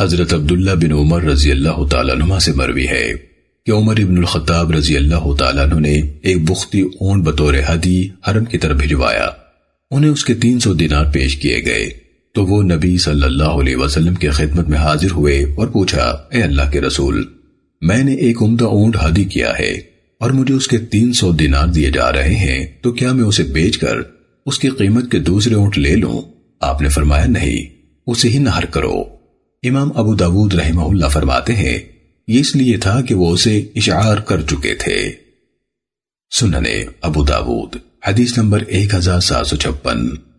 حضرت عبداللہ بن عمر رضی اللہ تعالیٰ عنہ سے مروی ہے کہ عمر ابن الخطاب رضی اللہ تعالیٰ عنہ نے ایک بختی اون بطور حدی حرم کی طرف بھجوایا۔ انہیں اس کے تین سو دینار پیش کیے گئے۔ تو وہ نبی صلی اللہ علیہ وسلم کے خدمت میں حاضر ہوئے اور پوچھا، اے اللہ کے رسول، میں نے ایک عمدہ اونٹ حدی کیا ہے اور مجھے اس کے تین سو دینار دیے جا رہے ہیں، تو کیا میں اسے بیچ کر اس کی قیمت کے دوسرے اونٹ لے لوں؟ آپ نے فرمایا، نہیں، اسے ہی نہر کرو۔ امام ابو داود رحمہ اللہ فرماتے ہیں، یہ اس لیے تھا کہ وہ اسے اشعار کر چکے تھے۔ سننے ابو داود، حدیث نمبر 1756